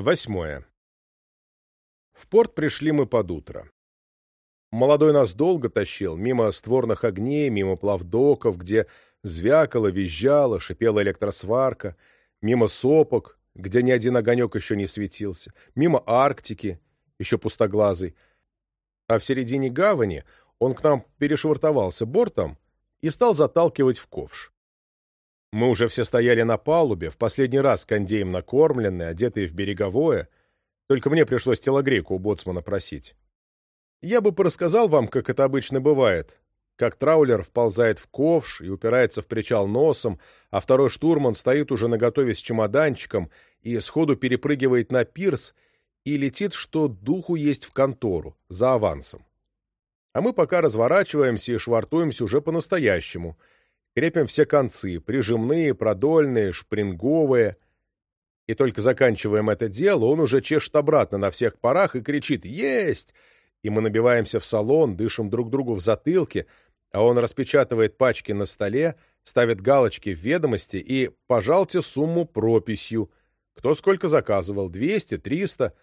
Восьмое. В порт пришли мы под утро. Молодой нас долго тащил, мимо створных огней, мимо плавдоков, где звякало, визжало, шипела электросварка, мимо сопок, где ни один огонек еще не светился, мимо Арктики, еще пустоглазый. А в середине гавани он к нам перешвартовался бортом и стал заталкивать в ковш. Мы уже все стояли на палубе, в последний раз кондеем накормленные, одетые в береговое, только мне пришлось телогрейку у боцмана просить. Я бы порассказал вам, как это обычно бывает, как траулер вползает в ковш и упирается в причал носом, а второй штурман стоит уже наготове с чемоданчиком и сходу перепрыгивает на пирс и летит, что духу есть в контору, за авансом. А мы пока разворачиваемся и швартуемся уже по-настоящему — крепим все концы, прижимные, продольные, шпринговые. И только заканчиваем это дело, он уже чешет обратно на всех парах и кричит «Есть!» И мы набиваемся в салон, дышим друг другу в затылке, а он распечатывает пачки на столе, ставит галочки в ведомости и «пожалте сумму прописью». Кто сколько заказывал, 200, 300.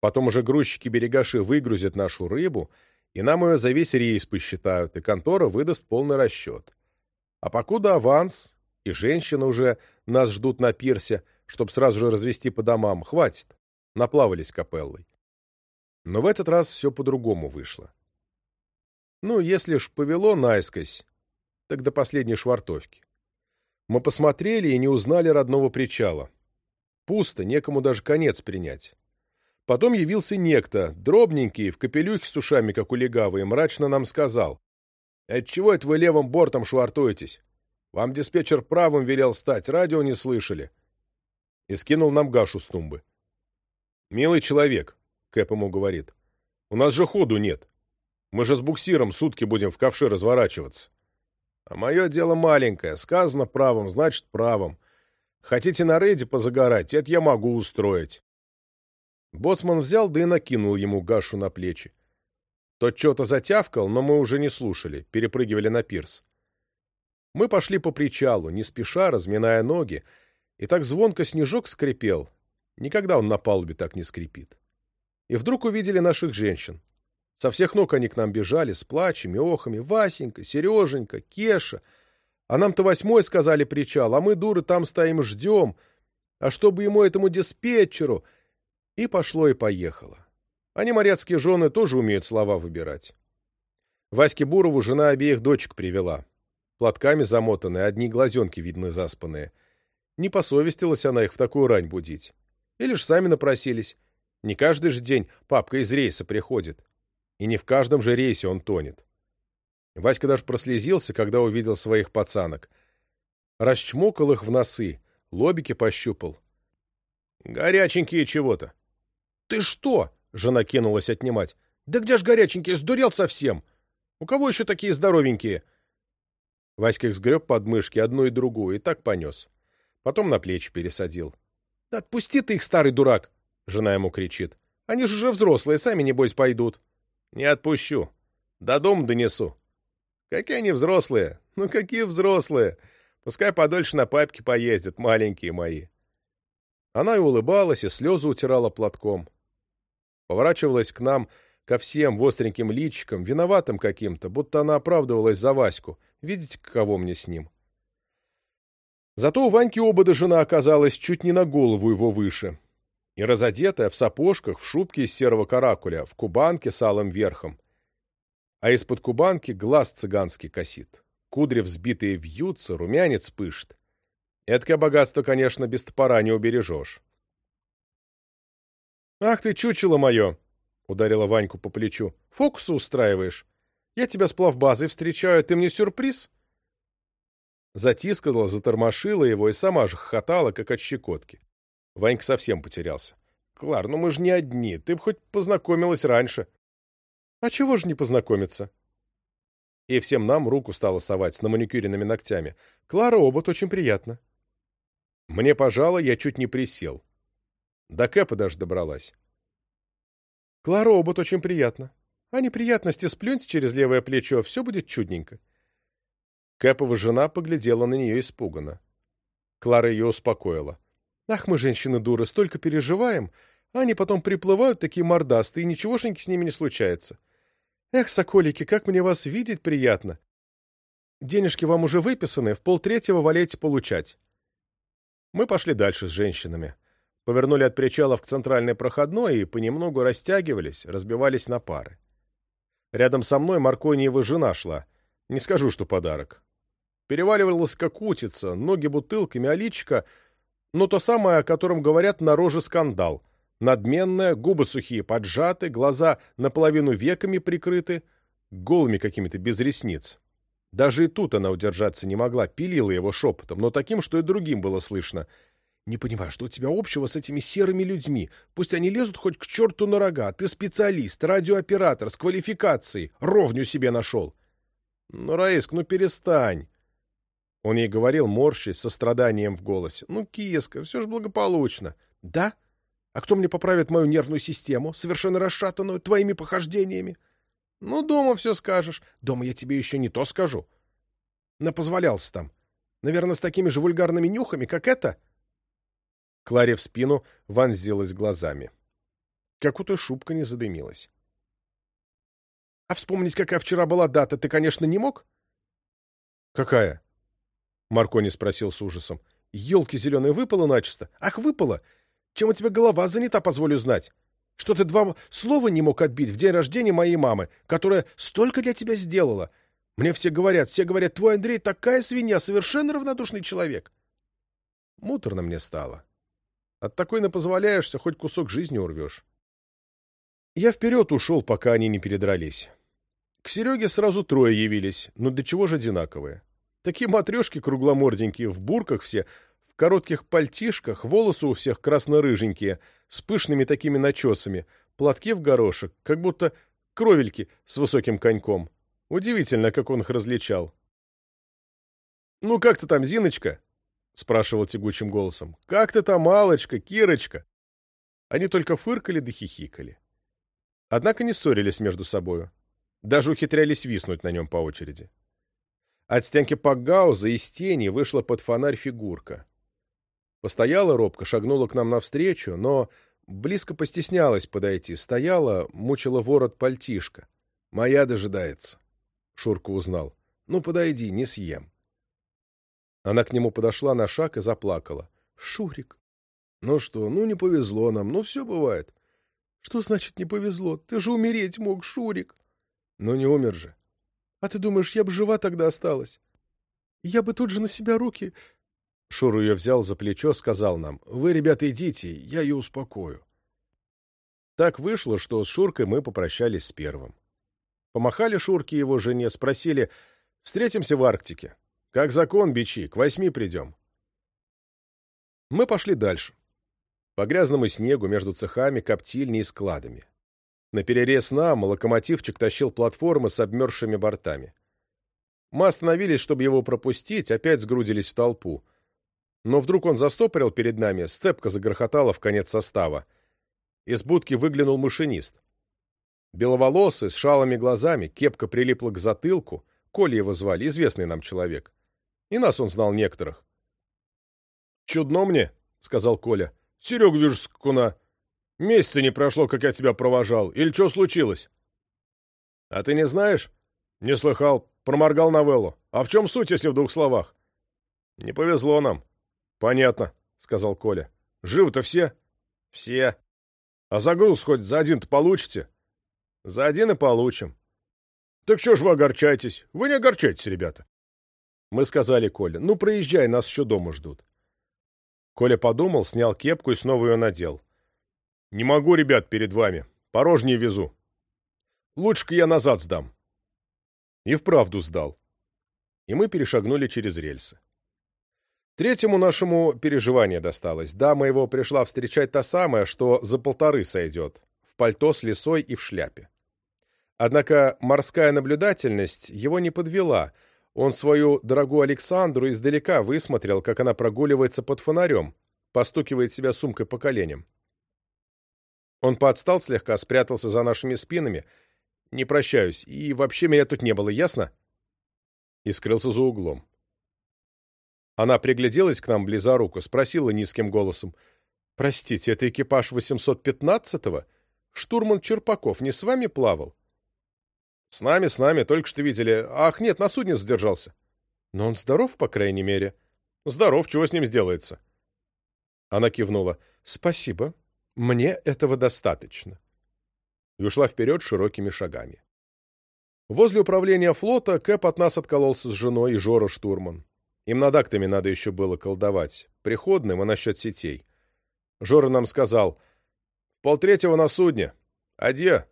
Потом уже грузчики-берегаши выгрузят нашу рыбу, и нам ее за весь рейс посчитают, и контора выдаст полный расчет. А покуда аванс, и женщины уже нас ждут на пирсе, чтоб сразу же развести по домам, хватит. Наплавались капеллой. Но в этот раз все по-другому вышло. Ну, если ж повело наискось, так до последней швартовки. Мы посмотрели и не узнали родного причала. Пусто, некому даже конец принять. Потом явился некто, дробненький, в капелюхе с ушами, как у легавы, и мрачно нам сказал. Отчего это вы левым бортом швартуетесь? Вам диспетчер правым велел стать, радио не слышали. И скинул нам Гашу с тумбы. Милый человек, Кэп ему говорит, у нас же ходу нет. Мы же с буксиром сутки будем в ковше разворачиваться. А мое дело маленькое, сказано правым, значит правым. Хотите на рейде позагорать, это я могу устроить. Боцман взял, да и накинул ему Гашу на плечи. Тот что-то затявкал, но мы уже не слушали, перепрыгивали на пирс. Мы пошли по причалу, не спеша, разминая ноги, и так звонко снежок скрипел. Никогда он на палубе так не скрипит. И вдруг увидели наших женщин. Со всех ног они к нам бежали, с плачами, охами. Васенька, Сереженька, Кеша. А нам-то восьмой сказали причал, а мы, дуры, там стоим ждем. А чтобы ему, этому диспетчеру... И пошло и поехало. Они, моряцкие жены, тоже умеют слова выбирать. Ваське Бурову жена обеих дочек привела. Платками замотанные, одни глазенки видны заспанные. Не посовестилась она их в такую рань будить. Или ж сами напросились. Не каждый же день папка из рейса приходит. И не в каждом же рейсе он тонет. Васька даже прослезился, когда увидел своих пацанок. Расчмокал их в носы, лобики пощупал. Горяченькие чего-то. — Ты что? Жена кинулась отнимать. «Да где ж горяченькие? Сдурел совсем! У кого еще такие здоровенькие?» Васька их сгреб под мышки одну и другую и так понес. Потом на плечи пересадил. «Да отпусти ты их, старый дурак!» Жена ему кричит. «Они же уже взрослые, сами, небось, пойдут». «Не отпущу. До дома донесу». «Какие они взрослые? Ну, какие взрослые? Пускай подольше на папке поездят, маленькие мои». Она и улыбалась, и слезы утирала платком поворачивалась к нам, ко всем востреньким личикам, виноватым каким-то, будто она оправдывалась за Ваську. Видите, каково мне с ним? Зато у Ваньки обода жена оказалась чуть не на голову его выше. И разодетая, в сапожках, в шубке из серого каракуля, в кубанке с алым верхом. А из-под кубанки глаз цыганский косит. Кудри взбитые вьются, румянец пышет. Эдкое богатство, конечно, без топора не убережешь. «Ах ты, чучело мое!» — ударила Ваньку по плечу. «Фокусы устраиваешь? Я тебя с плавбазой встречаю, ты мне сюрприз?» Затискала, затормошила его и сама же хохотала, как от щекотки. Ванька совсем потерялся. «Клар, ну мы же не одни, ты бы хоть познакомилась раньше». «А чего же не познакомиться?» И всем нам руку стала совать с наманикюренными ногтями. «Клара Обот очень приятно». Мне пожало, я чуть не присел. До Кэпа даже добралась. Клара Обут очень приятно. А неприятности сплюньте через левое плечо, все будет чудненько. Кэпова жена поглядела на нее испуганно. Клара ее успокоила. Ах, мы, женщины, дуры, столько переживаем, а они потом приплывают такие мордастые, и ничегошеньки с ними не случается. Эх, соколики, как мне вас видеть приятно. Денежки вам уже выписаны, в полтретьего валяйте получать. Мы пошли дальше с женщинами. Повернули от причалов к центральной проходной и понемногу растягивались, разбивались на пары. Рядом со мной Маркониева жена шла. Не скажу, что подарок. Переваливалась как утица, ноги бутылками, а личка... Ну, то самое, о котором говорят на роже скандал. Надменная, губы сухие поджаты, глаза наполовину веками прикрыты, голыми какими-то без ресниц. Даже и тут она удержаться не могла, пилила его шепотом, но таким, что и другим было слышно. «Не понимаю, что у тебя общего с этими серыми людьми? Пусть они лезут хоть к черту на рога. Ты специалист, радиооператор, с квалификацией. Ровню себе нашел». «Ну, Раиск, ну перестань!» Он ей говорил, морщись, со страданием в голосе. «Ну, киска, все же благополучно». «Да? А кто мне поправит мою нервную систему, совершенно расшатанную, твоими похождениями?» «Ну, дома все скажешь. Дома я тебе еще не то скажу». «Напозволялся там. Наверное, с такими же вульгарными нюхами, как это?» Кларе в спину вонзилась глазами. Как у той шубка не задымилась. «А вспомнить, какая вчера была дата, ты, конечно, не мог?» «Какая?» Маркони спросил с ужасом. «Елки зеленые выпало начисто? Ах, выпало! Чем у тебя голова занята, позволю знать? Что ты два слова не мог отбить в день рождения моей мамы, которая столько для тебя сделала? Мне все говорят, все говорят, твой Андрей такая свинья, совершенно равнодушный человек». Муторно мне стало. От такой напозволяешься, хоть кусок жизни урвешь. Я вперед ушел, пока они не передрались. К Сереге сразу трое явились, но до чего же одинаковые. Такие матрешки кругломорденькие, в бурках все, в коротких пальтишках, волосы у всех красно-рыженькие, с пышными такими начесами, платки в горошек, как будто кровельки с высоким коньком. Удивительно, как он их различал. «Ну как ты там, Зиночка?» — спрашивал тягучим голосом. «Как ты там, Алочка, Кирочка?» Они только фыркали да хихикали. Однако не ссорились между собою. Даже ухитрялись виснуть на нем по очереди. От стенки Пакгауза из тени вышла под фонарь фигурка. Постояла робко, шагнула к нам навстречу, но близко постеснялась подойти. Стояла, мучила ворот пальтишка. «Моя дожидается», — Шурка узнал. «Ну, подойди, не съем». Она к нему подошла на шаг и заплакала. «Шурик!» «Ну что, ну не повезло нам, ну все бывает». «Что значит не повезло? Ты же умереть мог, Шурик!» «Ну не умер же. А ты думаешь, я бы жива тогда осталась? Я бы тут же на себя руки...» Шуру ее взял за плечо, сказал нам, «Вы, ребята, идите, я ее успокою». Так вышло, что с Шуркой мы попрощались с первым. Помахали Шурке его жене, спросили, «Встретимся в Арктике. Как закон, бичи, к восьми придем». Мы пошли дальше. По грязному снегу между цехами, коптильней и складами. На перерез нам локомотивчик тащил платформы с обмерзшими бортами. Мы остановились, чтобы его пропустить, опять сгрудились в толпу. Но вдруг он застопорил перед нами, сцепка загрохотала в конец состава. Из будки выглянул машинист. Беловолосый, с шалыми глазами, кепка прилипла к затылку. Коля его звали, известный нам человек. И нас он знал некоторых. «Чудно мне», — сказал Коля. «Серег вижу скуна. Месяца не прошло, как я тебя провожал. Или что случилось? — А ты не знаешь? — Не слыхал. Проморгал новеллу. А в чем суть, если в двух словах? — Не повезло нам. — Понятно, — сказал Коля. — Живы-то все? — Все. — А загруз хоть за один-то получите? — За один и получим. — Так что ж вы огорчаетесь? Вы не огорчайтесь, ребята. Мы сказали Коле, ну, проезжай, нас еще дома ждут. Коля подумал, снял кепку и снова ее надел. Не могу, ребят, перед вами. Порожнее везу. Лучше-ка я назад сдам. И вправду сдал. И мы перешагнули через рельсы. Третьему нашему переживание досталось. Дама его пришла встречать та самая, что за полторы сойдет, в пальто с лисой и в шляпе. Однако морская наблюдательность его не подвела. Он свою дорогую Александру издалека высмотрел, как она прогуливается под фонарем, постукивает себя сумкой по коленям. Он поотстал слегка, спрятался за нашими спинами. Не прощаюсь, и вообще меня тут не было, ясно? И скрылся за углом. Она пригляделась к нам близоруко, спросила низким голосом. «Простите, это экипаж 815-го? Штурман Черпаков не с вами плавал?» «С нами, с нами, только что видели. Ах, нет, на судне задержался». «Но он здоров, по крайней мере?» «Здоров, чего с ним сделается?» Она кивнула. «Спасибо. Мне этого достаточно». И ушла вперед широкими шагами. Возле управления флота Кэп от нас откололся с женой и Жора штурман. Им над актами надо еще было колдовать, приходным и насчет сетей. Жора нам сказал, полтретьего на судне. Адье.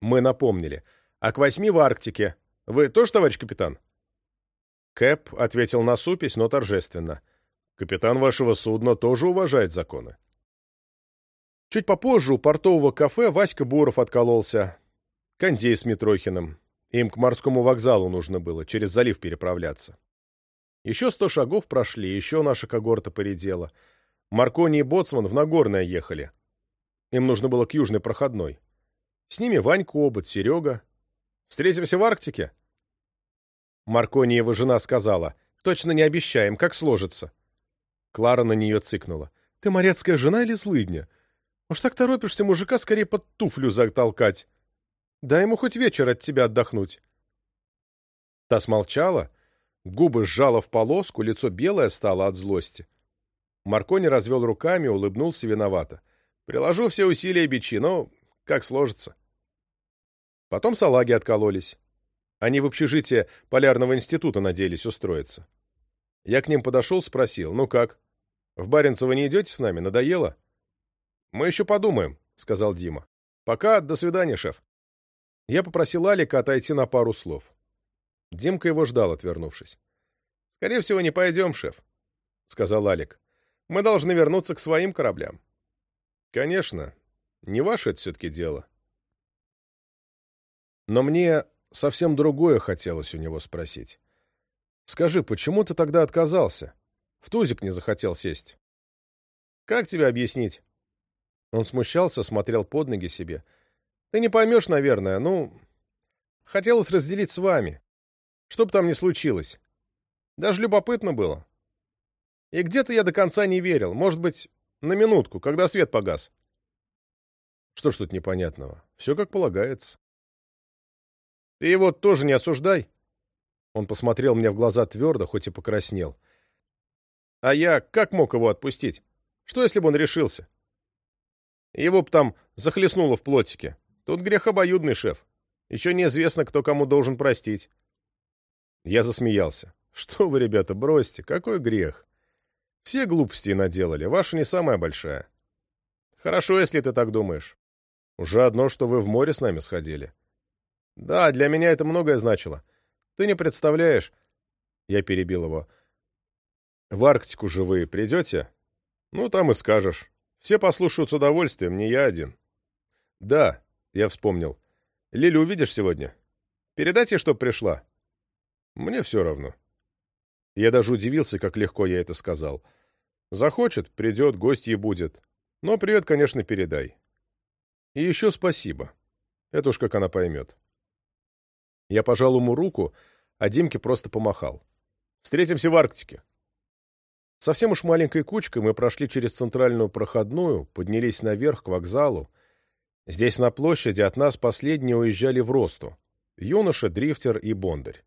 Мы напомнили. А к восьми в Арктике. Вы тоже, товарищ капитан? Кэп ответил на супесь, но торжественно. Капитан вашего судна тоже уважает законы. Чуть попозже у портового кафе Васька Буров откололся. Кондей с Митрохиным. Им к морскому вокзалу нужно было, через залив переправляться. Еще сто шагов прошли, еще наша когорта поредела. Маркони и Боцман в Нагорное ехали. Им нужно было к южной проходной. С ними Ванька Обод, Серега. Встретимся в Арктике? Маркони его жена сказала. Точно не обещаем, как сложится. Клара на нее цыкнула. Ты морецкая жена или злыдня? Уж так торопишься мужика скорее под туфлю затолкать. Дай ему хоть вечер от тебя отдохнуть. Та смолчала, Губы сжала в полоску, лицо белое стало от злости. Маркони развел руками, улыбнулся виновато. «Приложу все усилия бичи, но как сложится». Потом салаги откололись. Они в общежитие Полярного института надеялись устроиться. Я к ним подошел, спросил, «Ну как? В Баренцево не идете с нами? Надоело?» «Мы еще подумаем», — сказал Дима. «Пока, до свидания, шеф». Я попросил Алика отойти на пару слов. Димка его ждал, отвернувшись. «Скорее всего, не пойдем, шеф», — сказал Алик. «Мы должны вернуться к своим кораблям». «Конечно. Не ваше это все-таки дело». Но мне совсем другое хотелось у него спросить. «Скажи, почему ты тогда отказался? В тузик не захотел сесть?» «Как тебе объяснить?» Он смущался, смотрел под ноги себе. «Ты не поймешь, наверное. Ну, хотелось разделить с вами. Что бы там ни случилось. Даже любопытно было. И где-то я до конца не верил. Может быть, на минутку, когда свет погас. Что ж тут непонятного? Все как полагается. Ты его тоже не осуждай. Он посмотрел мне в глаза твердо, хоть и покраснел. А я как мог его отпустить? Что, если бы он решился? Его б там захлестнуло в плотике. Тут грех обоюдный, шеф. Еще неизвестно, кто кому должен простить. Я засмеялся. «Что вы, ребята, бросьте, какой грех? Все глупости наделали, ваша не самая большая. Хорошо, если ты так думаешь. Уже одно, что вы в море с нами сходили. Да, для меня это многое значило. Ты не представляешь...» Я перебил его. «В Арктику же вы придете? Ну, там и скажешь. Все послушают с удовольствием, не я один». «Да», — я вспомнил. «Лилю увидишь сегодня? Передайте, чтоб пришла». Мне все равно. Я даже удивился, как легко я это сказал. Захочет, придет, гостье будет. Но привет, конечно, передай. И еще спасибо. Это уж как она поймет. Я пожал ему руку, а Димке просто помахал. Встретимся в Арктике. Совсем уж маленькой кучкой мы прошли через центральную проходную, поднялись наверх к вокзалу. Здесь на площади от нас последние уезжали в Росту. Юноша, дрифтер и бондарь.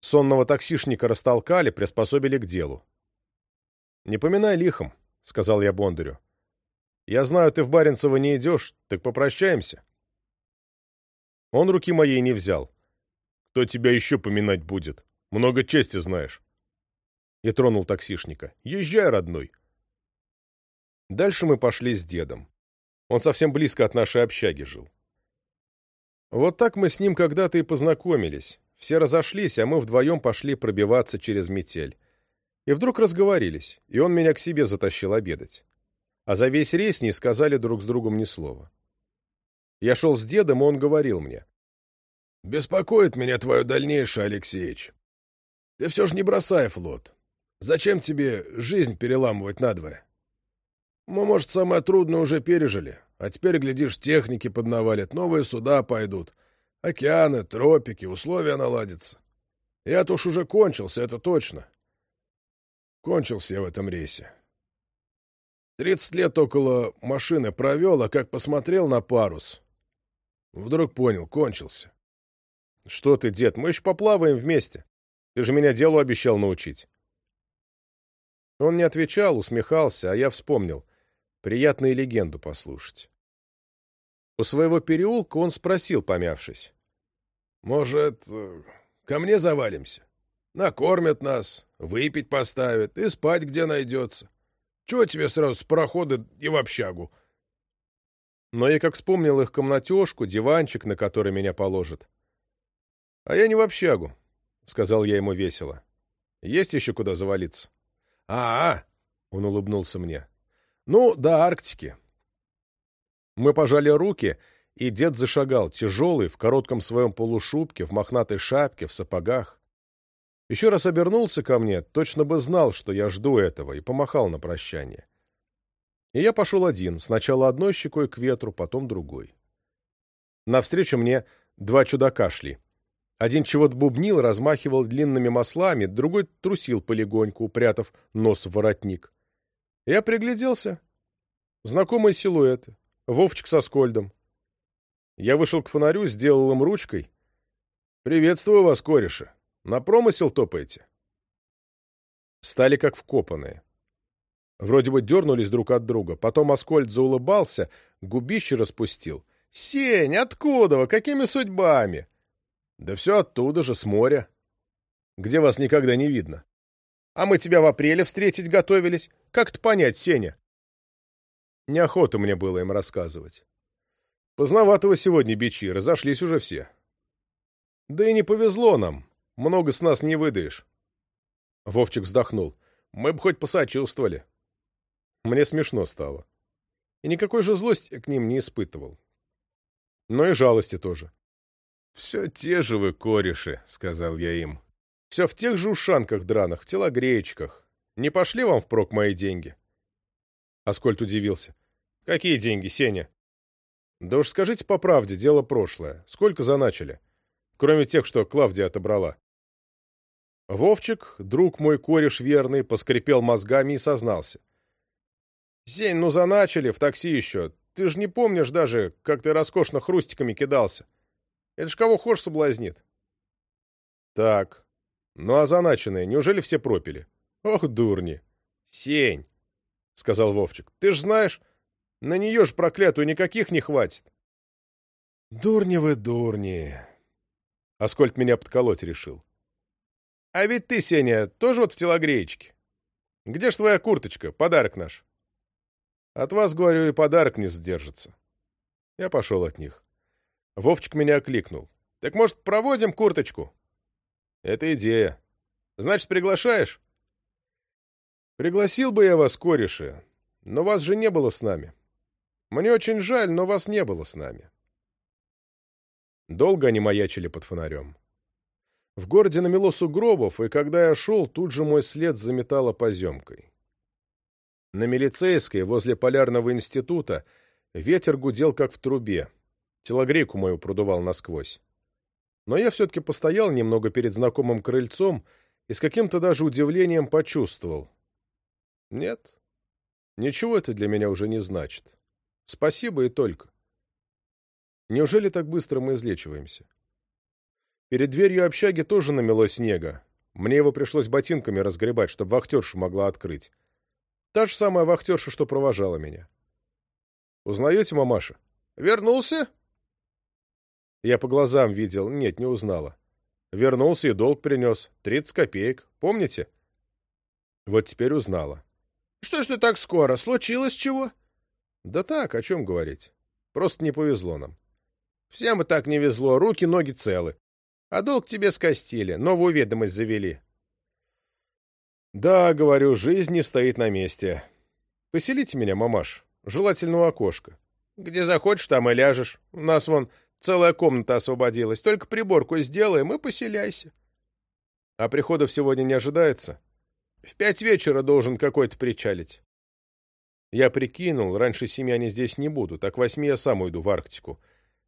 Сонного таксишника растолкали, приспособили к делу. «Не поминай лихом», — сказал я Бондарю. «Я знаю, ты в Баренцево не идешь, так попрощаемся». Он руки моей не взял. «Кто тебя еще поминать будет? Много чести знаешь». И тронул таксишника. «Езжай, родной». Дальше мы пошли с дедом. Он совсем близко от нашей общаги жил. Вот так мы с ним когда-то и познакомились, все разошлись, а мы вдвоем пошли пробиваться через метель. И вдруг разговорились, и он меня к себе затащил обедать. А за весь рейс не сказали друг с другом ни слова. Я шел с дедом, и он говорил мне. «Беспокоит меня твое дальнейшее, Алексеич. Ты все же не бросай флот. Зачем тебе жизнь переламывать надвое? Мы, может, самое трудное уже пережили, а теперь, глядишь, техники поднавалят, новые суда пойдут, Океаны, тропики, условия наладятся. Я-то уж уже кончился, это точно. Кончился я в этом рейсе. Тридцать лет около машины провел, а как посмотрел на парус, вдруг понял, кончился. Что ты, дед, мы еще поплаваем вместе. Ты же меня делу обещал научить. Он не отвечал, усмехался, а я вспомнил. Приятную легенду послушать. У своего переулка он спросил, помявшись. «Может, ко мне завалимся? Накормят нас, выпить поставят и спать где найдется. Чего тебе сразу с парохода и в общагу?» Но я как вспомнил их комнатежку, диванчик, на который меня положат. «А я не в общагу», — сказал я ему весело. «Есть еще куда завалиться?» «А-а!» — он улыбнулся мне. «Ну, до Арктики». Мы пожали руки, и дед зашагал, тяжелый, в коротком своем полушубке, в мохнатой шапке, в сапогах. Еще раз обернулся ко мне, точно бы знал, что я жду этого, и помахал на прощание. И я пошел один, сначала одной щекой к ветру, потом другой. Навстречу мне два чудака шли. Один чего-то бубнил, размахивал длинными маслами, другой трусил полегоньку, упрятав нос в воротник. Я пригляделся. Знакомые силуэты. Вовчик со Скольдом. Я вышел к фонарю, сделал им ручкой. «Приветствую вас, кореши. На промысел топаете?» Стали как вкопанные. Вроде бы дернулись друг от друга. Потом Аскольд заулыбался, губище распустил. «Сень, откуда вы? Какими судьбами?» Да все оттуда же, с моря. Где вас никогда не видно. А мы тебя в апреле встретить готовились. Как-то понять, Сеня. Неохота мне было им рассказывать. Поздноватого сегодня бичи, разошлись уже все. Да и не повезло нам. Много с нас не выдаешь. Вовчик вздохнул. Мы бы хоть посочувствовали. Мне смешно стало. И никакой же злости к ним не испытывал. Но и жалости тоже. «Все те же вы кореши», — сказал я им. «Все в тех же ушанках драных, в телогреечках. Не пошли вам впрок мои деньги?» Аскольд удивился. «Какие деньги, Сеня?» «Да уж скажите по правде, дело прошлое. Сколько заначили? Кроме тех, что Клавдия отобрала». Вовчик, друг мой кореш верный, поскрипел мозгами и сознался. «Сень, ну заначили, в такси еще. Ты ж не помнишь даже, как ты роскошно хрустиками кидался. Это ж кого хошь соблазнит. Так, ну а заначенные, неужели все пропили? Ох, дурни. Сень, — сказал Вовчик, — ты ж знаешь, на нее ж проклятую никаких не хватит. Дурни вы, дурни. Аскольд меня подколоть решил. А ведь ты, Сеня, тоже вот в телогреечке. Где ж твоя курточка, подарок наш? От вас, говорю, и подарок не сдержится. Я пошел от них. Вовчик меня окликнул. «Так, может, проводим курточку?» «Это идея. Значит, приглашаешь?» «Пригласил бы я вас, кореши, но вас же не было с нами. Мне очень жаль, но вас не было с нами». Долго они маячили под фонарем. В городе намело сугробов, и когда я шел, тут же мой след заметало поземкой. На Милицейской, возле Полярного института, ветер гудел, как в трубе. Телогрейку мою продувал насквозь. Но я все-таки постоял немного перед знакомым крыльцом и с каким-то даже удивлением почувствовал. Нет, ничего это для меня уже не значит. Спасибо и только. Неужели так быстро мы излечиваемся? Перед дверью общаги тоже намело снега. Мне его пришлось ботинками разгребать, чтобы вахтерша могла открыть. Та же самая вахтерша, что провожала меня. Узнаете, мамаша? Вернулся? Я по глазам видел. Нет, не узнала. Вернулся и долг принес. Тридцать копеек. Помните? Вот теперь узнала. Что ж ты так скоро? Случилось чего? Да так, о чем говорить. Просто не повезло нам. Всем и так не везло. Руки, ноги целы. А долг тебе скостили. Новую ведомость завели. Да, говорю, жизнь не стоит на месте. Поселите меня, мамаш. Желательно у окошка. Где захочешь, там и ляжешь. У нас вон Целая комната освободилась. Только приборку сделаем и поселяйся. А приходов сегодня не ожидается? В пять вечера должен какой-то причалить. Я прикинул, раньше семи они здесь не будут, а к восьми я сам уйду в Арктику.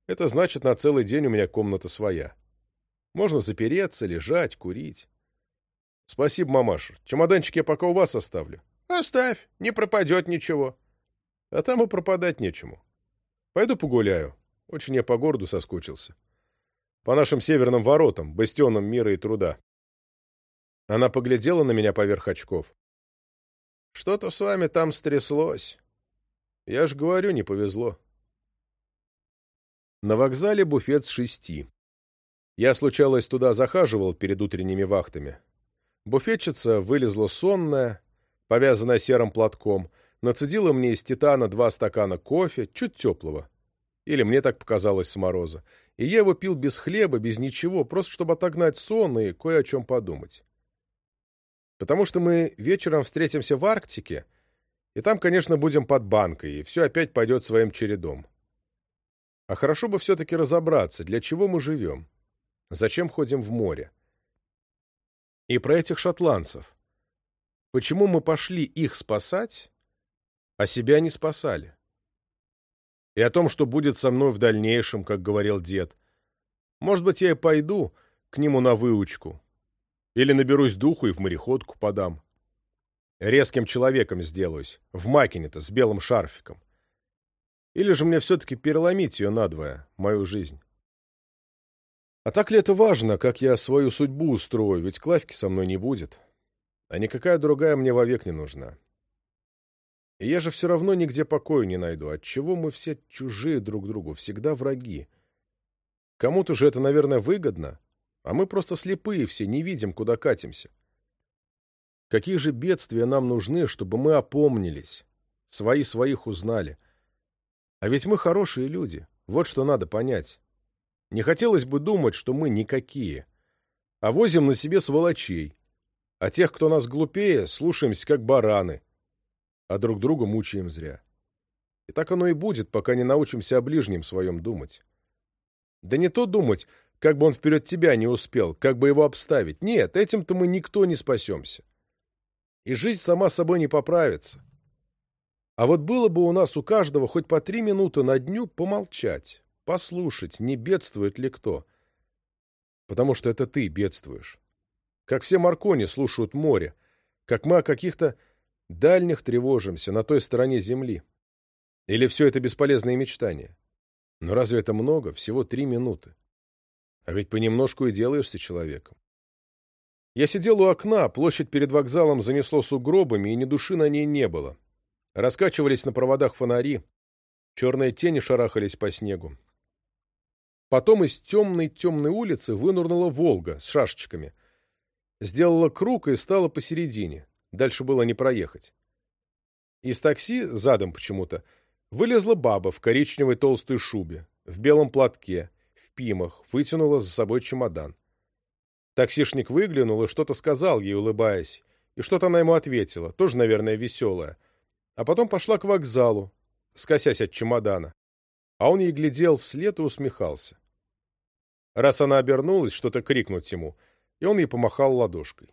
Это значит, на целый день у меня комната своя. Можно запереться, лежать, курить. Спасибо, мамаша. Чемоданчик я пока у вас оставлю. Оставь, не пропадет ничего. А там и пропадать нечему. Пойду погуляю. Очень я по городу соскучился. По нашим северным воротам, бастионам мира и труда. Она поглядела на меня поверх очков. Что-то с вами там стряслось. Я ж говорю, не повезло. На вокзале буфет с шести. Я, случалось, туда захаживал перед утренними вахтами. Буфетчица вылезла сонная, повязанная серым платком, нацедила мне из титана два стакана кофе, чуть теплого. Или мне так показалось с мороза. И я его пил без хлеба, без ничего, просто чтобы отогнать сон и кое о чем подумать. Потому что мы вечером встретимся в Арктике, и там, конечно, будем под банкой, и все опять пойдет своим чередом. А хорошо бы все-таки разобраться, для чего мы живем, зачем ходим в море. И про этих шотландцев. Почему мы пошли их спасать, а себя не спасали? И о том, что будет со мной в дальнейшем, как говорил дед. Может быть, я и пойду к нему на выучку. Или наберусь духу и в мореходку подам. Резким человеком сделаюсь, в макине-то, с белым шарфиком. Или же мне все-таки переломить ее надвое, мою жизнь. А так ли это важно, как я свою судьбу устрою, ведь Клавки со мной не будет. А никакая другая мне вовек не нужна. Я же все равно нигде покоя не найду. Отчего мы все чужие друг другу, всегда враги? Кому-то же это, наверное, выгодно, а мы просто слепые все, не видим, куда катимся. Какие же бедствия нам нужны, чтобы мы опомнились, свои своих узнали? А ведь мы хорошие люди, вот что надо понять. Не хотелось бы думать, что мы никакие, а возим на себе сволочей, а тех, кто нас глупее, слушаемся как бараны, а друг друга мучаем зря. И так оно и будет, пока не научимся о ближнем своем думать. Да не то думать, как бы он вперед тебя не успел, как бы его обставить. Нет, этим-то мы никто не спасемся. И жизнь сама собой не поправится. А вот было бы у нас у каждого хоть по три минуты на дню помолчать, послушать, не бедствует ли кто. Потому что это ты бедствуешь. Как все Маркони слушают море, как мы о каких-то дальних тревожимся на той стороне земли. Или все это бесполезные мечтания? Но разве это много? Всего три минуты. А ведь понемножку и делаешься человеком. Я сидел у окна, площадь перед вокзалом занесло сугробами, и ни души на ней не было. Раскачивались на проводах фонари, черные тени шарахались по снегу. Потом из темной-темной улицы вынурнула «Волга» с шашечками. Сделала круг и стала посередине. Дальше было не проехать. Из такси, задом почему-то, вылезла баба в коричневой толстой шубе, в белом платке, Пимах, вытянула за собой чемодан. Таксишник выглянул и что-то сказал ей, улыбаясь, и что-то она ему ответила, тоже, наверное, веселая. А потом пошла к вокзалу, скосясь от чемодана. А он ей глядел вслед и усмехался. Раз она обернулась, что-то крикнуть ему, и он ей помахал ладошкой.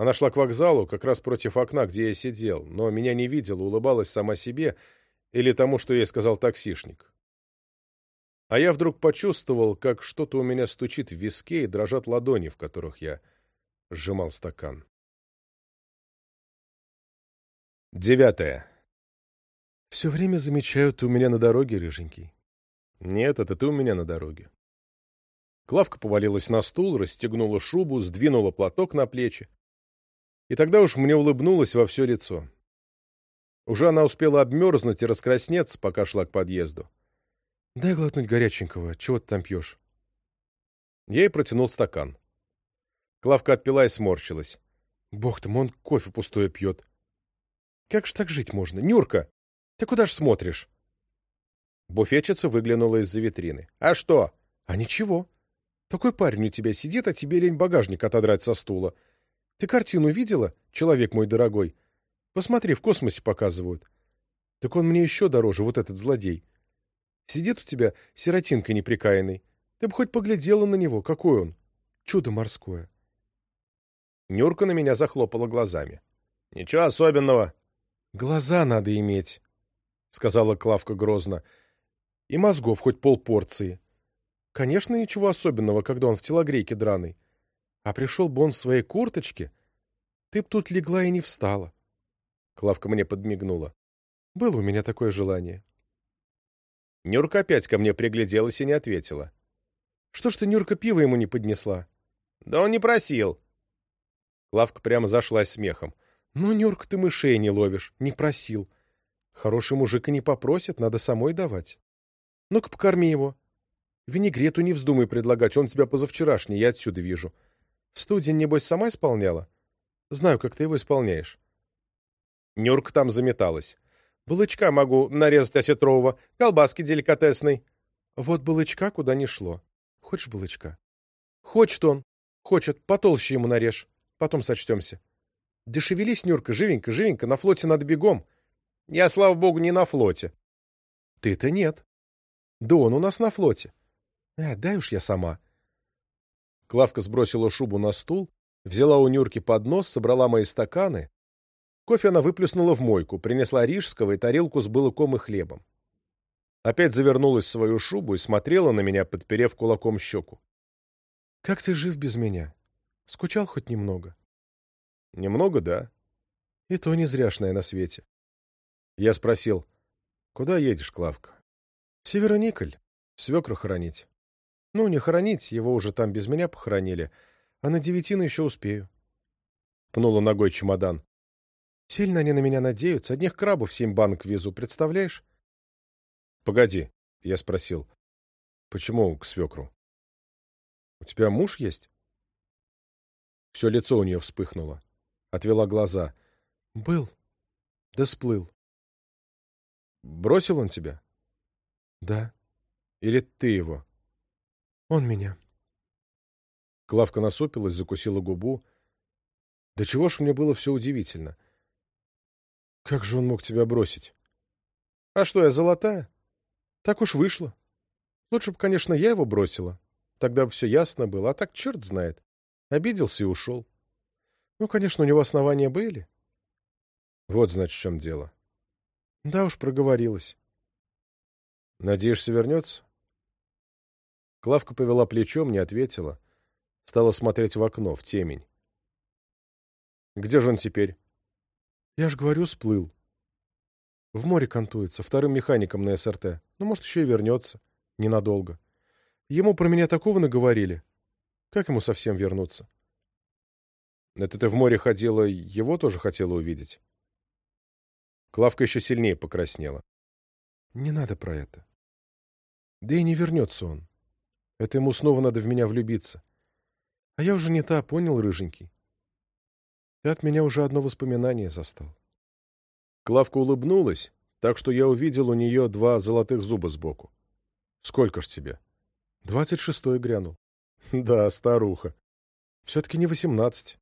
Она шла к вокзалу, как раз против окна, где я сидел, но меня не видела, улыбалась сама себе или тому, что ей сказал таксишник. А я вдруг почувствовал, как что-то у меня стучит в виске и дрожат ладони, в которых я сжимал стакан. Девятое. Все время замечаю, ты у меня на дороге, рыженький. Нет, это ты у меня на дороге. Клавка повалилась на стул, расстегнула шубу, сдвинула платок на плечи. И тогда уж мне улыбнулась во все лицо. Уже она успела обмерзнуть и раскраснеться, пока шла к подъезду. Дай глотнуть горяченького. Чего ты там пьешь? Я ей протянул стакан. Клавка отпила и сморщилась. Бог ты, он кофе пустое пьет. Как ж так жить можно? Нюрка, ты куда ж смотришь? Буфетчица выглянула из-за витрины. А что? А ничего. Такой парень у тебя сидит, а тебе лень багажник отодрать со стула. Ты картину видела, человек мой дорогой? Посмотри, в космосе показывают. Так он мне еще дороже, вот этот злодей. Сидит у тебя сиротинка неприкаянный. Ты бы хоть поглядела на него, какой он. Чудо морское. Нюрка на меня захлопала глазами. — Ничего особенного. — Глаза надо иметь, — сказала Клавка грозно. — И мозгов хоть полпорции. Конечно, ничего особенного, когда он в телогрейке драный. А пришел бы он в своей курточке, ты б тут легла и не встала. Клавка мне подмигнула. Было у меня такое желание. Нюрка опять ко мне пригляделась и не ответила. Что ж ты, Нюрка, пиво ему не поднесла? Да он не просил. Клавка прямо зашлась смехом. Ну, Нюрка, ты мышей не ловишь, не просил. Хороший мужик и не попросит, надо самой давать. Ну-ка, покорми его. Винегрету не вздумай предлагать, он тебя позавчерашний, я отсюда вижу. Студень, небось, сама исполняла? Знаю, как ты его исполняешь. Нюрка там заметалась. Балычка могу нарезать осетрового, колбаски деликатесной. Вот балычка куда не шло. Хочешь балычка? Хочет он. Хочет. Потолще ему нарежь. Потом сочтемся. Да шевелись, Нюрка, живенько, живенько, на флоте надо бегом. Я, слава богу, не на флоте. Ты-то нет. Да он у нас на флоте. А, дай уж я сама. Клавка сбросила шубу на стул, взяла у Нюрки поднос, собрала мои стаканы. Кофе она выплюснула в мойку, принесла рижского и тарелку с былыком и хлебом. Опять завернулась в свою шубу и смотрела на меня, подперев кулаком щеку. — Как ты жив без меня? Скучал хоть немного? — Немного, да. И то не зряшное на свете. Я спросил, — Куда едешь, Клавка? — В Северониколь. Свекру хоронить. Ну, не хоронить, его уже там без меня похоронили, а на девятину еще успею. Пнула ногой чемодан. Сильно они на меня надеются, одних крабов семь банок везу, представляешь? — Погоди, — я спросил. — Почему к свекру? — У тебя муж есть? Все лицо у нее вспыхнуло. Отвела глаза. — Был. Да сплыл. — Бросил он тебя? — Да. Или ты его? — он меня. Клавка насупилась, закусила губу. Да чего ж мне было все удивительно. Как же он мог тебя бросить? А что, я золотая? Так уж вышло. Лучше бы, конечно, я его бросила. Тогда бы все ясно было, а так черт знает. Обиделся и ушел. Ну, конечно, у него основания были. Вот, значит, в чем дело. Да уж, проговорилась. Надеешься, вернется? Клавка повела плечом, не ответила. Стала смотреть в окно, в темень. «Где же он теперь?» «Я ж говорю, сплыл. В море кантуется, вторым механиком на СРТ. Ну, может, еще и вернется. Ненадолго. Ему про меня такого наговорили. Как ему совсем вернуться?» «Это ты в море ходила, его тоже хотела увидеть?» Клавка еще сильнее покраснела. «Не надо про это. Да и не вернется он. Это ему снова надо в меня влюбиться. А я уже не та, понял, рыженький? Ты от меня уже одно воспоминание застал. Клавка улыбнулась, так что я увидел у нее два золотых зуба сбоку. Сколько ж тебе? Двадцать шестой грянул. Да, старуха. Все-таки не восемнадцать.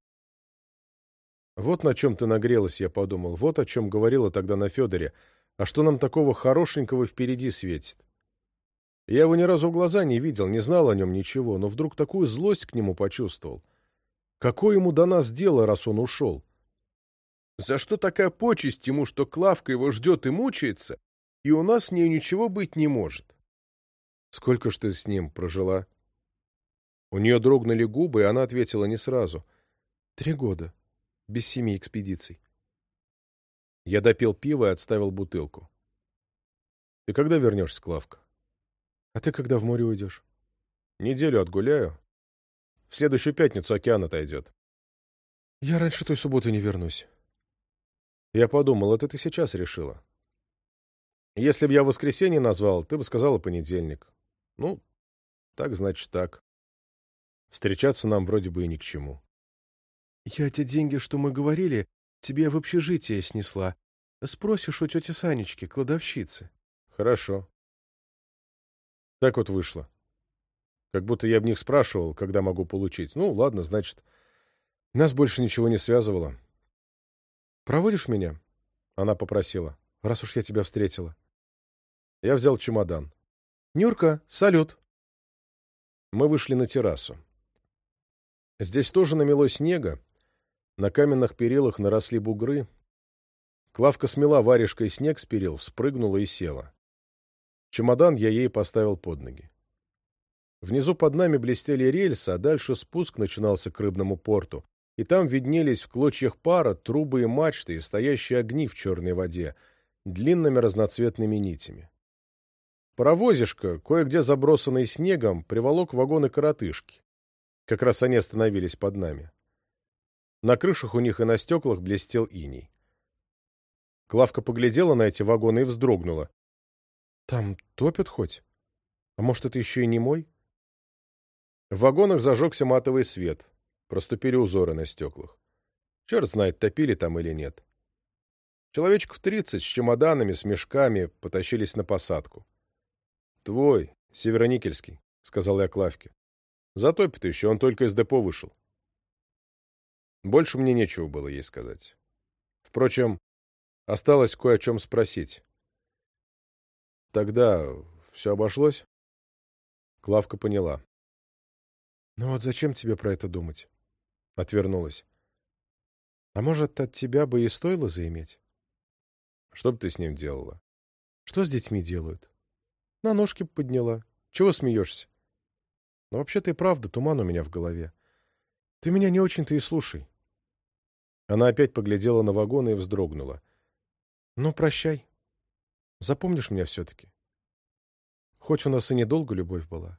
Вот на чем ты нагрелась, я подумал. Вот о чем говорила тогда на Федоре. А что нам такого хорошенького впереди светит? Я его ни разу в глаза не видел, не знал о нем ничего, но вдруг такую злость к нему почувствовал. Какое ему до нас дело, раз он ушел? За что такая почесть ему, что Клавка его ждет и мучается, и у нас с ней ничего быть не может? Сколько ж ты с ним прожила? У нее дрогнули губы, и она ответила не сразу. Три года. Без семи экспедиций. Я допил пиво и отставил бутылку. Ты когда вернешься, Клавка? А ты когда в море уйдешь? Неделю отгуляю. В следующую пятницу океан отойдет. Я раньше той субботы не вернусь. Я подумал, это ты сейчас решила. Если бы я воскресенье назвал, ты бы сказала понедельник. Ну, так значит так. Встречаться нам вроде бы и ни к чему. Я те деньги, что мы говорили, тебе в общежитие снесла. Спросишь у тети Санечки, кладовщицы. Хорошо. Так вот вышло. Как будто я об них спрашивал, когда могу получить. Ну, ладно, значит, нас больше ничего не связывало. «Проводишь меня?» — она попросила. «Раз уж я тебя встретила». Я взял чемодан. «Нюрка, салют!» Мы вышли на террасу. Здесь тоже намело снега. На каменных перилах наросли бугры. Клавка смела варежкой снег с перил, вспрыгнула и села. Чемодан я ей поставил под ноги. Внизу под нами блестели рельсы, а дальше спуск начинался к рыбному порту, и там виднелись в клочьях пара трубы и мачты и стоящие огни в черной воде, длинными разноцветными нитями. Паровозишка, кое-где забросанный снегом, приволок вагоны коротышки. Как раз они остановились под нами. На крышах у них и на стеклах блестел иней. Клавка поглядела на эти вагоны и вздрогнула. — Там топят хоть? А может, это еще и не мой? В вагонах зажегся матовый свет. Проступили узоры на стеклах. Черт знает, топили там или нет. Человечков тридцать с чемоданами, с мешками потащились на посадку. — Твой, Североникельский, — сказал я Клавке. — Затопит еще, он только из депо вышел. Больше мне нечего было ей сказать. Впрочем, Осталось кое о чем спросить. Тогда все обошлось? Клавка поняла. Ну вот зачем тебе про это думать? Отвернулась. А может, от тебя бы и стоило заиметь? Что бы ты с ним делала? Что с детьми делают? На ножки подняла. Чего смеешься? Но вообще-то и правда туман у меня в голове. Ты меня не очень-то и слушай. Она опять поглядела на вагоны и вздрогнула. Ну, прощай. Запомнишь меня все-таки. Хоть у нас и недолго любовь была.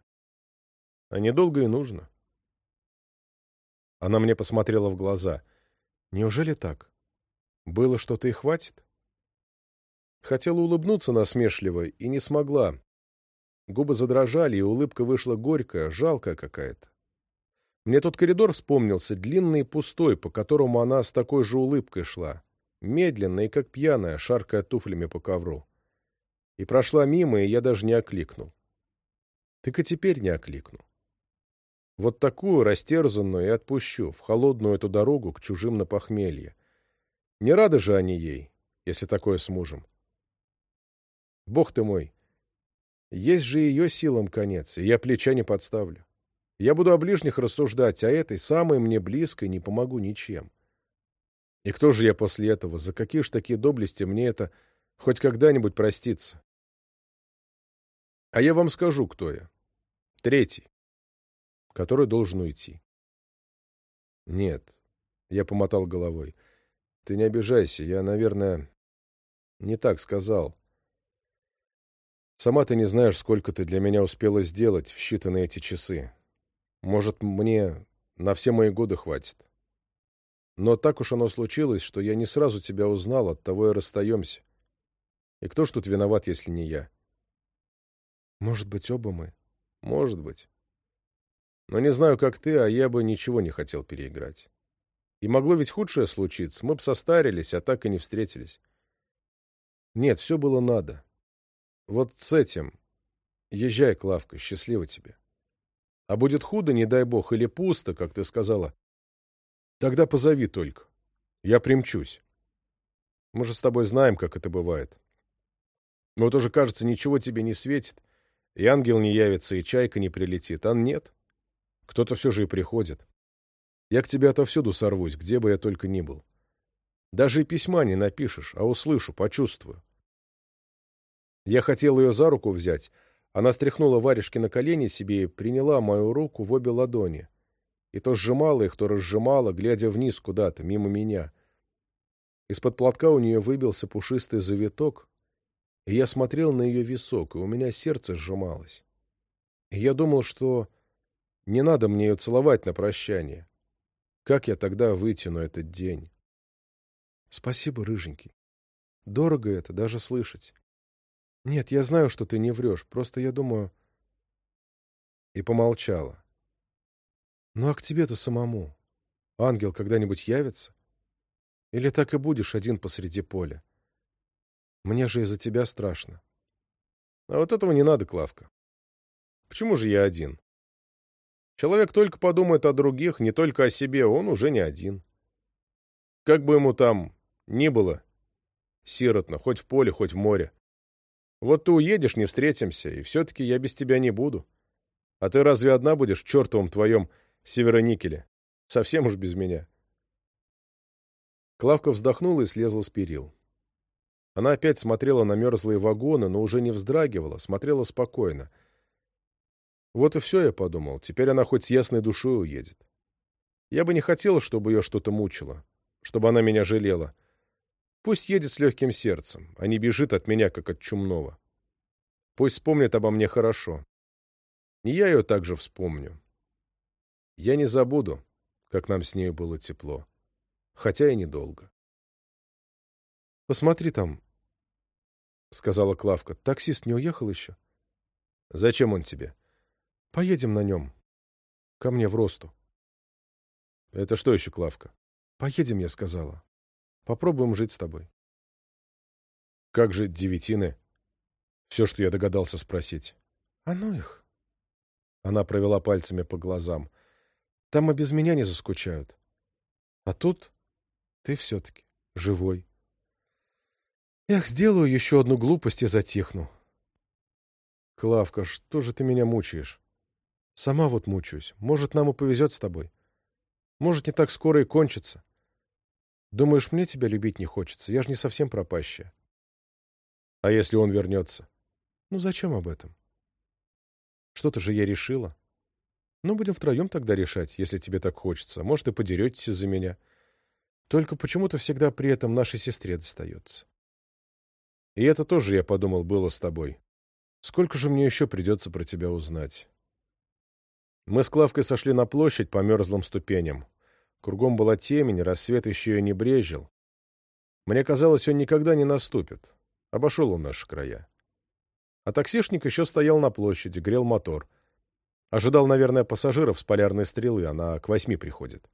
А недолго и нужно. Она мне посмотрела в глаза. Неужели так? Было что-то и хватит? Хотела улыбнуться насмешливо и не смогла. Губы задрожали, и улыбка вышла горькая, жалкая какая-то. Мне тот коридор вспомнился, длинный и пустой, по которому она с такой же улыбкой шла медленно и как пьяная, шаркая туфлями по ковру. И прошла мимо, и я даже не окликнул. Так и теперь не окликну. Вот такую растерзанную и отпущу, в холодную эту дорогу к чужим на похмелье. Не рады же они ей, если такое с мужем. Бог ты мой, есть же ее силам конец, и я плеча не подставлю. Я буду о ближних рассуждать, а этой, самой мне близкой, не помогу ничем. И кто же я после этого? За какие ж такие доблести мне это хоть когда-нибудь простится? А я вам скажу, кто я. Третий, который должен уйти. Нет, я помотал головой. Ты не обижайся, я, наверное, не так сказал. Сама ты не знаешь, сколько ты для меня успела сделать в считанные эти часы. Может, мне на все мои годы хватит. Но так уж оно случилось, что я не сразу тебя узнал, оттого и расстаемся. И кто ж тут виноват, если не я? Может быть, оба мы? Может быть. Но не знаю, как ты, а я бы ничего не хотел переиграть. И могло ведь худшее случиться. Мы б состарились, а так и не встретились. Нет, все было надо. Вот с этим. Езжай, Клавка, счастливо тебе. А будет худо, не дай бог, или пусто, как ты сказала, Тогда позови только. Я примчусь. Мы же с тобой знаем, как это бывает. Но вот уже, кажется, ничего тебе не светит. И ангел не явится, и чайка не прилетит. А нет. Кто-то все же и приходит. Я к тебе отовсюду сорвусь, где бы я только ни был. Даже и письма не напишешь, а услышу, почувствую. Я хотел ее за руку взять. Она стряхнула варежки на колени себе и приняла мою руку в обе ладони и то сжимала их, то разжимала, глядя вниз куда-то, мимо меня. Из-под платка у нее выбился пушистый завиток, я смотрел на ее висок, и у меня сердце сжималось. Я думал, что не надо мне ее целовать на прощание. Как я тогда вытяну этот день? Спасибо, рыженький. Дорого это, даже слышать. Нет, я знаю, что ты не врешь, просто я думаю... И помолчала. Ну а к тебе-то самому? Ангел когда-нибудь явится? Или так и будешь один посреди поля? Мне же из-за тебя страшно. А вот этого не надо, Клавка. Почему же я один? Человек только подумает о других, не только о себе, он уже не один. Как бы ему там ни было, сиротно, хоть в поле, хоть в море. Вот ты уедешь, не встретимся, и все-таки я без тебя не буду. А ты разве одна будешь в чертовом твоем Североникеля. Совсем уж без меня. Клавка вздохнула и слезла с перил. Она опять смотрела на мерзлые вагоны, но уже не вздрагивала, смотрела спокойно. Вот и все, я подумал. Теперь она хоть с ясной душой уедет. Я бы не хотел, чтобы ее что-то мучило, чтобы она меня жалела. Пусть едет с легким сердцем, а не бежит от меня, как от чумного. Пусть вспомнит обо мне хорошо. И я ее также вспомню. Я не забуду, как нам с нею было тепло. Хотя и недолго. «Посмотри там», — сказала Клавка. «Таксист не уехал еще?» «Зачем он тебе?» «Поедем на нем. Ко мне в росту». «Это что еще, Клавка?» «Поедем», — я сказала. «Попробуем жить с тобой». «Как же девятины?» Все, что я догадался спросить. «А ну их!» Она провела пальцами по глазам. «Там и без меня не заскучают. А тут ты все-таки живой. Эх, сделаю еще одну глупость и затихну. Клавка, что же ты меня мучаешь? Сама вот мучаюсь. Может, нам и повезет с тобой. Может, не так скоро и кончится. Думаешь, мне тебя любить не хочется? Я же не совсем пропащая. А если он вернется? Ну, зачем об этом? Что-то же я решила. Ну, будем втроем тогда решать, если тебе так хочется. Может, и подеретесь из-за меня. Только почему-то всегда при этом нашей сестре достается. И это тоже, я подумал, было с тобой. Сколько же мне еще придется про тебя узнать? Мы с Клавкой сошли на площадь по мерзлым ступеням. Кругом была темень, рассвет еще и не брежил. Мне казалось, он никогда не наступит. Обошел он наши края. А таксишник еще стоял на площади, грел мотор. Ожидал, наверное, пассажиров с полярной стрелы, она к восьми приходит.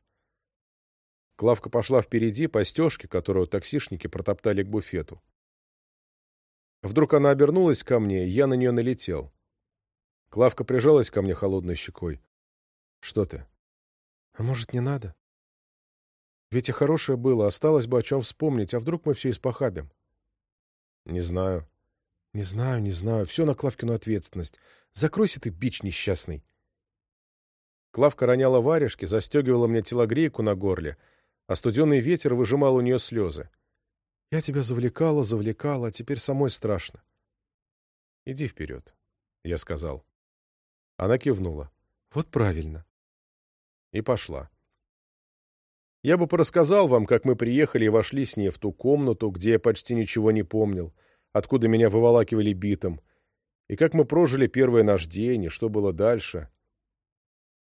Клавка пошла впереди по стежке, которую таксишники протоптали к буфету. Вдруг она обернулась ко мне, и я на нее налетел. Клавка прижалась ко мне холодной щекой. — Что ты? — А может, не надо? Ведь и хорошее было, осталось бы о чем вспомнить, а вдруг мы все испохабим? — Не знаю. Не знаю, не знаю. Все на Клавкину ответственность. Закройся ты, бич несчастный. Клавка роняла варежки, застегивала мне телогрейку на горле, а студеный ветер выжимал у нее слезы. Я тебя завлекала, завлекала, а теперь самой страшно. Иди вперед, — я сказал. Она кивнула. Вот правильно. И пошла. Я бы порассказал вам, как мы приехали и вошли с ней в ту комнату, где я почти ничего не помнил, откуда меня выволакивали битом, и как мы прожили первый наш день, и что было дальше.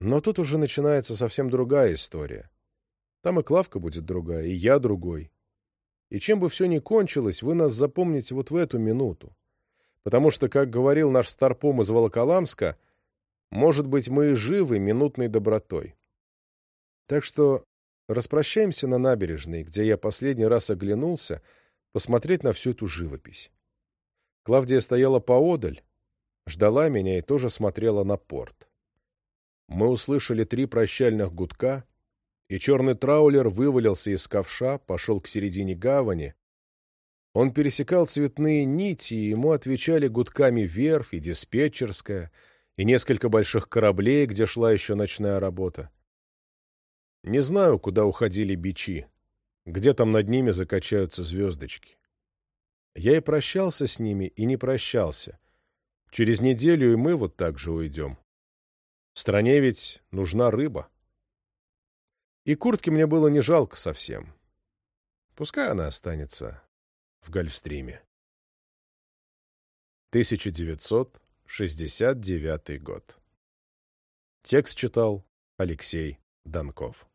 Но тут уже начинается совсем другая история. Там и Клавка будет другая, и я другой. И чем бы все ни кончилось, вы нас запомните вот в эту минуту. Потому что, как говорил наш старпом из Волоколамска, может быть, мы и живы минутной добротой. Так что распрощаемся на набережной, где я последний раз оглянулся — посмотреть на всю эту живопись. Клавдия стояла поодаль, ждала меня и тоже смотрела на порт. Мы услышали три прощальных гудка, и черный траулер вывалился из ковша, пошел к середине гавани. Он пересекал цветные нити, и ему отвечали гудками верфь и диспетчерская, и несколько больших кораблей, где шла еще ночная работа. Не знаю, куда уходили бичи, где там над ними закачаются звездочки. Я и прощался с ними, и не прощался. Через неделю и мы вот так же уйдем. В стране ведь нужна рыба. И куртки мне было не жалко совсем. Пускай она останется в Гольфстриме. 1969 год. Текст читал Алексей Донков.